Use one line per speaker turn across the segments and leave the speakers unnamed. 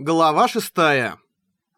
Глава шестая.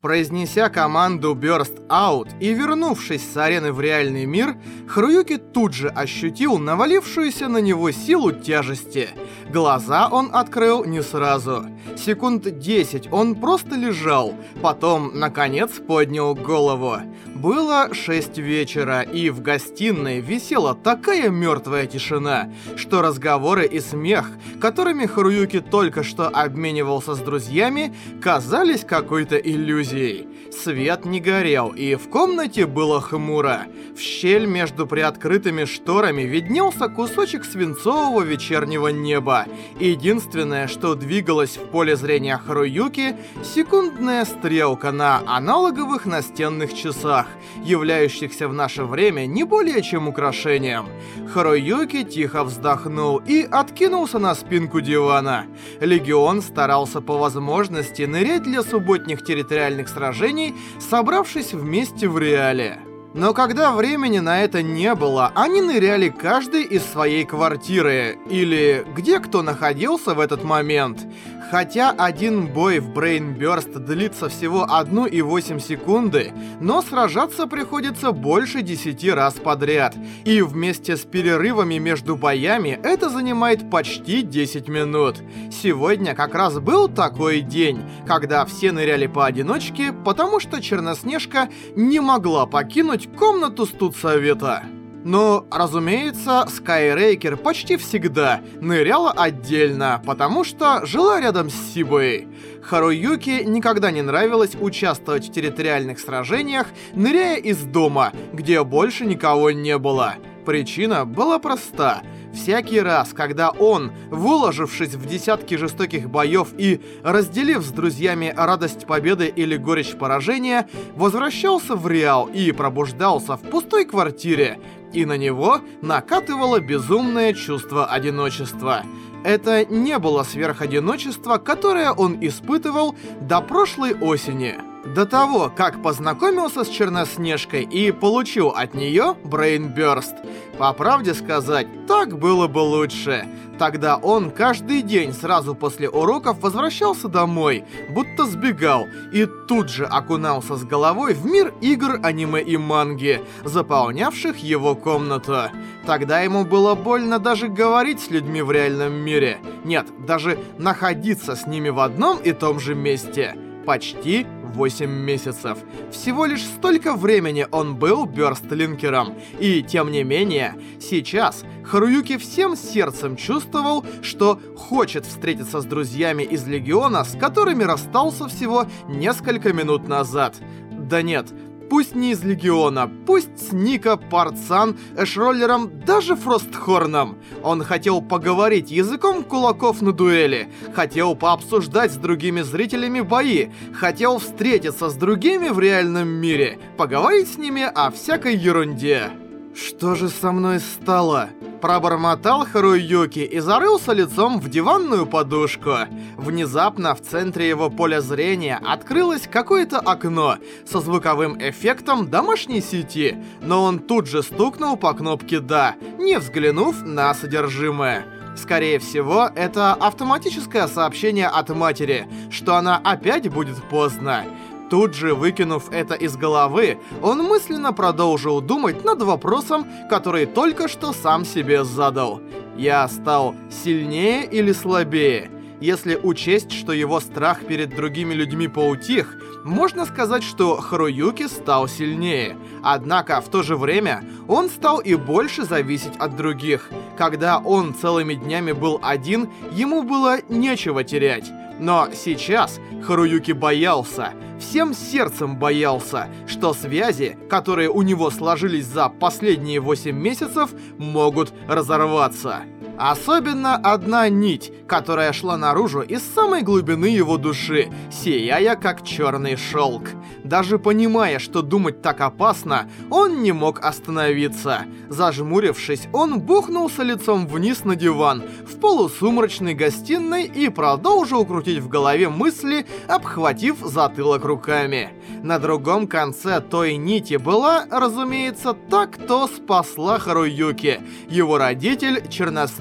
Произнеся команду Burst Out и вернувшись с арены в реальный мир, Харуюки тут же ощутил навалившуюся на него силу тяжести. Глаза он открыл не сразу. Секунд 10 он просто лежал, потом, наконец, поднял голову. Было 6 вечера, и в гостиной висела такая мертвая тишина, что разговоры и смех, которыми Харуюки только что обменивался с друзьями, казались какой-то иллюзией. Свет не горел, и в комнате было хмуро. В щель между приоткрытыми шторами виднелся кусочек свинцового вечернего неба. Единственное, что двигалось в поле зрения Харуюки, секундная стрелка на аналоговых настенных часах, являющихся в наше время не более чем украшением. Харуюки тихо вздохнул и откинулся на спинку дивана. Легион старался по возможности нырять для субботних территориальных сражений, собравшись вместе в реале. Но когда времени на это не было, они ныряли каждый из своей квартиры, или где кто находился в этот момент. Хотя один бой в Burst длится всего 1,8 секунды, но сражаться приходится больше 10 раз подряд. И вместе с перерывами между боями это занимает почти 10 минут. Сегодня как раз был такой день, когда все ныряли поодиночке, потому что Черноснежка не могла покинуть комнату студсовета. Но, разумеется, Скайрейкер почти всегда ныряла отдельно, потому что жила рядом с Сибой. Харуюки никогда не нравилось участвовать в территориальных сражениях, ныряя из дома, где больше никого не было. Причина была проста — Всякий раз, когда он, выложившись в десятки жестоких боев и разделив с друзьями радость победы или горечь поражения, возвращался в Реал и пробуждался в пустой квартире, и на него накатывало безумное чувство одиночества. Это не было сверходиночество, которое он испытывал до прошлой осени. До того, как познакомился с Черноснежкой и получил от нее Брейнбёрст. По правде сказать, так было бы лучше. Тогда он каждый день сразу после уроков возвращался домой, будто сбегал, и тут же окунался с головой в мир игр, аниме и манги, заполнявших его комнату. Тогда ему было больно даже говорить с людьми в реальном мире. Нет, даже находиться с ними в одном и том же месте. Почти 8 месяцев. Всего лишь столько времени он был бёрстлинкером. И тем не менее, сейчас Харуюки всем сердцем чувствовал, что хочет встретиться с друзьями из Легиона, с которыми расстался всего несколько минут назад. Да нет, пусть не из Легиона, пусть с Ника, Парцан, Эшроллером, даже Фростхорном. Он хотел поговорить языком кулаков на дуэли, хотел пообсуждать с другими зрителями бои, хотел встретиться с другими в реальном мире, поговорить с ними о всякой ерунде. Что же со мной стало? Пробормотал Харуюки и зарылся лицом в диванную подушку. Внезапно в центре его поля зрения открылось какое-то окно со звуковым эффектом домашней сети, но он тут же стукнул по кнопке «Да», не взглянув на содержимое. Скорее всего, это автоматическое сообщение от матери, что она опять будет поздно. Тут же, выкинув это из головы, он мысленно продолжил думать над вопросом, который только что сам себе задал. «Я стал сильнее или слабее?» Если учесть, что его страх перед другими людьми поутих, можно сказать, что Харуюки стал сильнее. Однако, в то же время, он стал и больше зависеть от других. Когда он целыми днями был один, ему было нечего терять. Но сейчас Харуюки боялся, всем сердцем боялся, что связи, которые у него сложились за последние 8 месяцев, могут разорваться. Особенно одна нить, которая шла наружу из самой глубины его души, сияя как черный шелк. Даже понимая, что думать так опасно, он не мог остановиться. Зажмурившись, он бухнулся лицом вниз на диван в полусумрачной гостиной и продолжил крутить в голове мысли, обхватив затылок руками. На другом конце той нити была, разумеется, та, кто спасла Харуюки, его родитель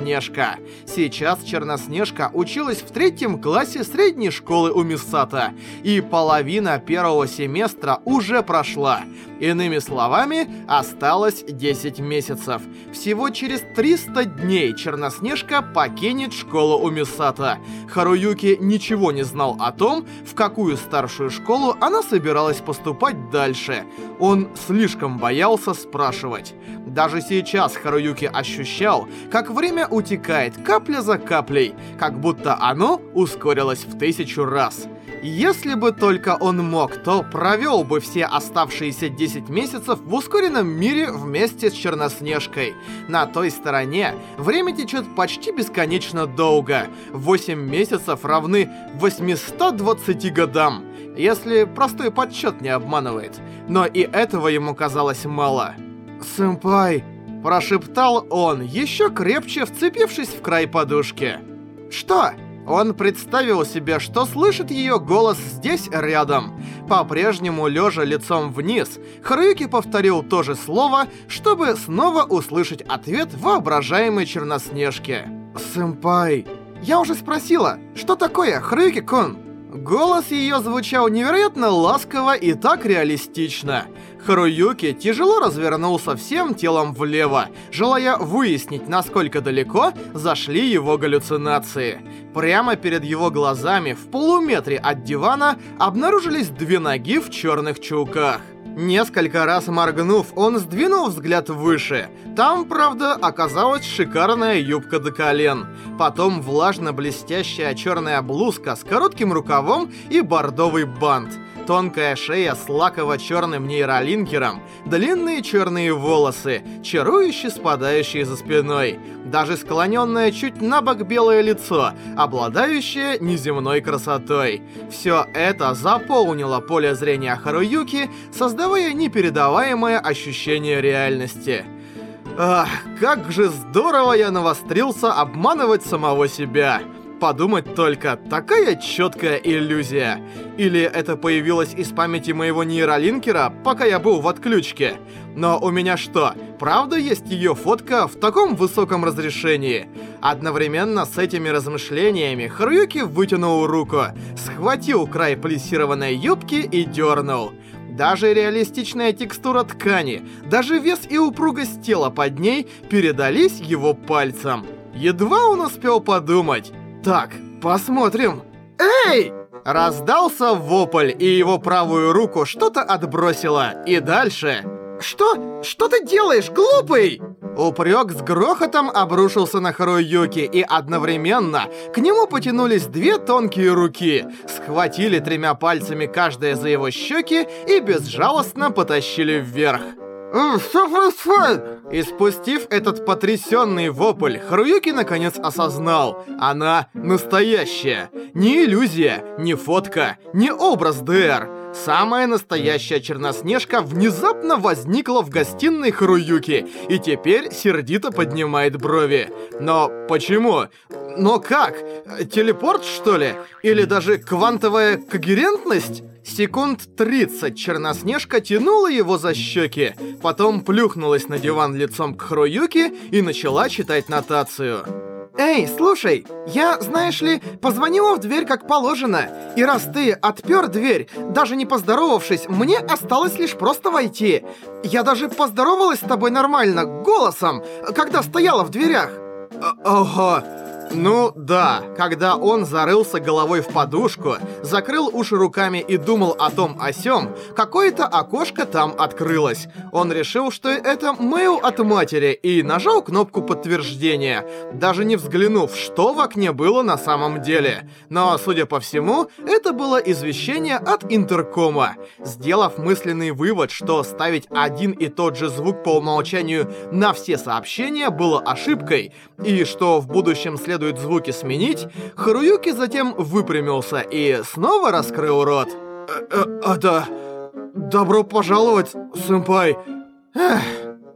Черноснежка. Сейчас Черноснежка училась в третьем классе средней школы у Мисата, и половина первого семестра уже прошла. Иными словами, осталось 10 месяцев. Всего через 300 дней Черноснежка покинет школу у Мисата. Харуюки ничего не знал о том, в какую старшую школу она собиралась поступать дальше. Он слишком боялся спрашивать. Даже сейчас Харуюки ощущал, как время утекает капля за каплей, как будто оно ускорилось в тысячу раз. Если бы только он мог, то провел бы все оставшиеся 10 месяцев в ускоренном мире вместе с Черноснежкой. На той стороне время течет почти бесконечно долго. 8 месяцев равны 820 годам, если простой подсчет не обманывает. Но и этого ему казалось мало. «Сэмпай!» – прошептал он, еще крепче вцепившись в край подушки. «Что?» Он представил себе, что слышит ее голос здесь рядом. По-прежнему лежа лицом вниз, Харуюки повторил то же слово, чтобы снова услышать ответ воображаемой Черноснежки. «Сэмпай...» «Я уже спросила, что такое, Харуюки-кун?» Голос ее звучал невероятно ласково и так реалистично. Харуюки тяжело развернулся всем телом влево, желая выяснить, насколько далеко зашли его галлюцинации. Прямо перед его глазами, в полуметре от дивана, обнаружились две ноги в черных чулках. Несколько раз моргнув, он сдвинул взгляд выше. Там, правда, оказалась шикарная юбка до колен. Потом влажно-блестящая черная блузка с коротким рукавом и бордовый бант тонкая шея с лаково-черным нейролинкером, длинные черные волосы, чарующе спадающие за спиной, даже склоненное чуть на бок белое лицо, обладающее неземной красотой. Все это заполнило поле зрения Харуюки, создавая непередаваемое ощущение реальности. Ах, как же здорово я навострился обманывать самого себя. Подумать только, такая четкая иллюзия. Или это появилось из памяти моего нейролинкера, пока я был в отключке. Но у меня что, правда есть ее фотка в таком высоком разрешении? Одновременно с этими размышлениями Харуюки вытянул руку, схватил край плессированной юбки и дернул. Даже реалистичная текстура ткани, даже вес и упругость тела под ней передались его пальцам. Едва он успел подумать. Так, посмотрим. Эй! Раздался вопль, и его правую руку что-то отбросило. И дальше... Что? Что ты делаешь, глупый? Упрек с грохотом обрушился на Харуюки, и одновременно к нему потянулись две тонкие руки, схватили тремя пальцами каждая за его щеки и безжалостно потащили вверх. «Что происходит?» И этот потрясенный вопль, Харуюки наконец осознал. Она настоящая. Не иллюзия, не фотка, не образ ДР. Самая настоящая Черноснежка внезапно возникла в гостиной Харуюки и теперь сердито поднимает брови. Но почему? Но как? Телепорт, что ли? Или даже квантовая когерентность? Секунд 30 Черноснежка тянула его за щеки, потом плюхнулась на диван лицом к Хроюке и начала читать нотацию. «Эй, слушай, я, знаешь ли, позвонила в дверь как положено, и раз ты отпер дверь, даже не поздоровавшись, мне осталось лишь просто войти. Я даже поздоровалась с тобой нормально, голосом, когда стояла в дверях». «Ого, ну да, когда он зарылся головой в подушку, закрыл уши руками и думал о том о сём, какое-то окошко там открылось. Он решил, что это мейл от матери и нажал кнопку подтверждения, даже не взглянув, что в окне было на самом деле. Но, судя по всему, это было извещение от интеркома. Сделав мысленный вывод, что ставить один и тот же звук по умолчанию на все сообщения было ошибкой, и что в будущем следует следует звуки сменить, Харуюки затем выпрямился и снова раскрыл рот. «Э, э, «Это... добро пожаловать, сэмпай. Эх,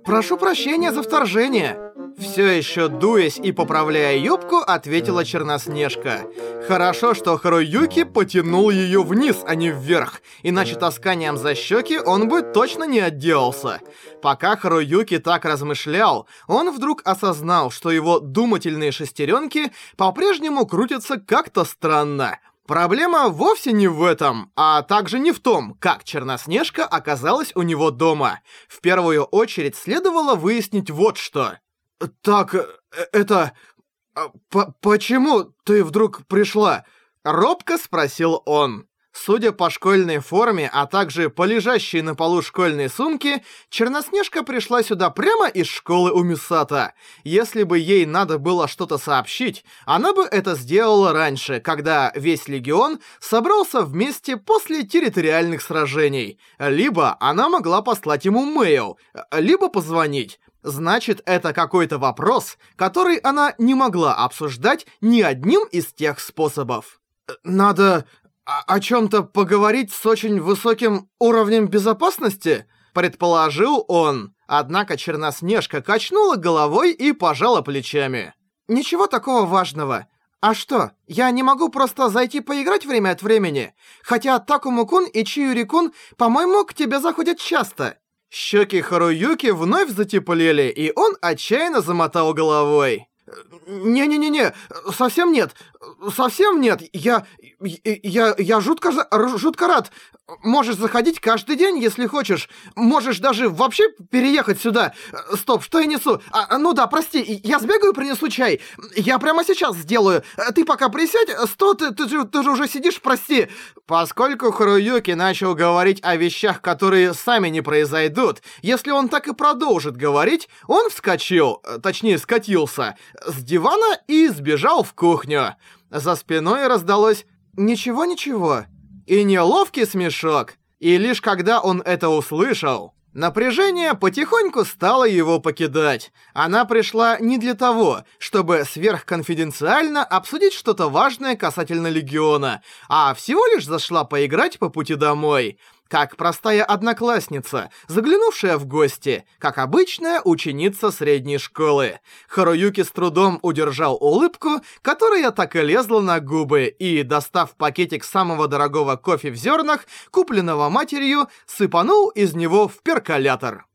прошу прощения за вторжение. Все еще дуясь и поправляя юбку, ответила Черноснежка. Хорошо, что Харуюки потянул ее вниз, а не вверх, иначе тасканием за щеки он бы точно не отделался. Пока Харуюки так размышлял, он вдруг осознал, что его думательные шестеренки по-прежнему крутятся как-то странно. Проблема вовсе не в этом, а также не в том, как Черноснежка оказалась у него дома. В первую очередь следовало выяснить вот что. «Так, э, это... А, почему ты вдруг пришла?» Робко спросил он. Судя по школьной форме, а также по лежащей на полу школьной сумке, Черноснежка пришла сюда прямо из школы у Мисата. Если бы ей надо было что-то сообщить, она бы это сделала раньше, когда весь Легион собрался вместе после территориальных сражений. Либо она могла послать ему мейл, либо позвонить. Значит, это какой-то вопрос, который она не могла обсуждать ни одним из тех способов. «Надо о, о чем-то поговорить с очень высоким уровнем безопасности?» Предположил он. Однако Черноснежка качнула головой и пожала плечами. «Ничего такого важного. А что, я не могу просто зайти поиграть время от времени? Хотя Такуму-кун и Чиюри-кун, по-моему, к тебе заходят часто. Щеки Харуюки вновь затеплели, и он отчаянно замотал головой. «Не-не-не-не, совсем нет, совсем нет, я... я... я жутко, жутко рад. Можешь заходить каждый день, если хочешь. Можешь даже вообще переехать сюда. Стоп, что я несу? А, ну да, прости, я сбегаю принесу чай. Я прямо сейчас сделаю. Ты пока присядь, сто, ты, ты, ты, ты же уже сидишь, прости». Поскольку Харуюки начал говорить о вещах, которые сами не произойдут, если он так и продолжит говорить, он вскочил, точнее скатился, с дивана и сбежал в кухню. За спиной раздалось «Ничего-ничего». И неловкий смешок. И лишь когда он это услышал, напряжение потихоньку стало его покидать. Она пришла не для того, чтобы сверхконфиденциально обсудить что-то важное касательно Легиона, а всего лишь зашла поиграть по пути домой как простая одноклассница, заглянувшая в гости, как обычная ученица средней школы. Харуюки с трудом удержал улыбку, которая так и лезла на губы, и, достав пакетик самого дорогого кофе в зернах, купленного матерью, сыпанул из него в перколятор.